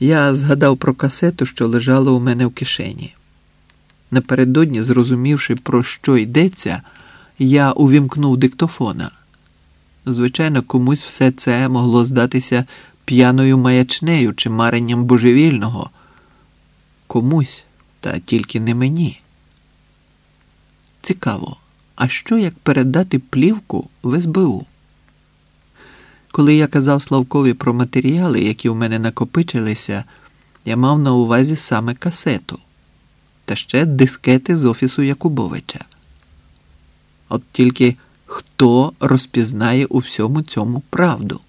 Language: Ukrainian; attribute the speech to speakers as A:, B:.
A: Я згадав про касету, що лежала у мене в кишені. Напередодні, зрозумівши, про що йдеться, я увімкнув диктофона. Звичайно, комусь все це могло здатися п'яною маячнею чи маренням божевільного. Комусь, та тільки не мені. Цікаво, а що як передати плівку в СБУ? Коли я казав Славкові про матеріали, які в мене накопичилися, я мав на увазі саме касету та ще дискети з офісу Якубовича. От тільки хто розпізнає у всьому цьому правду?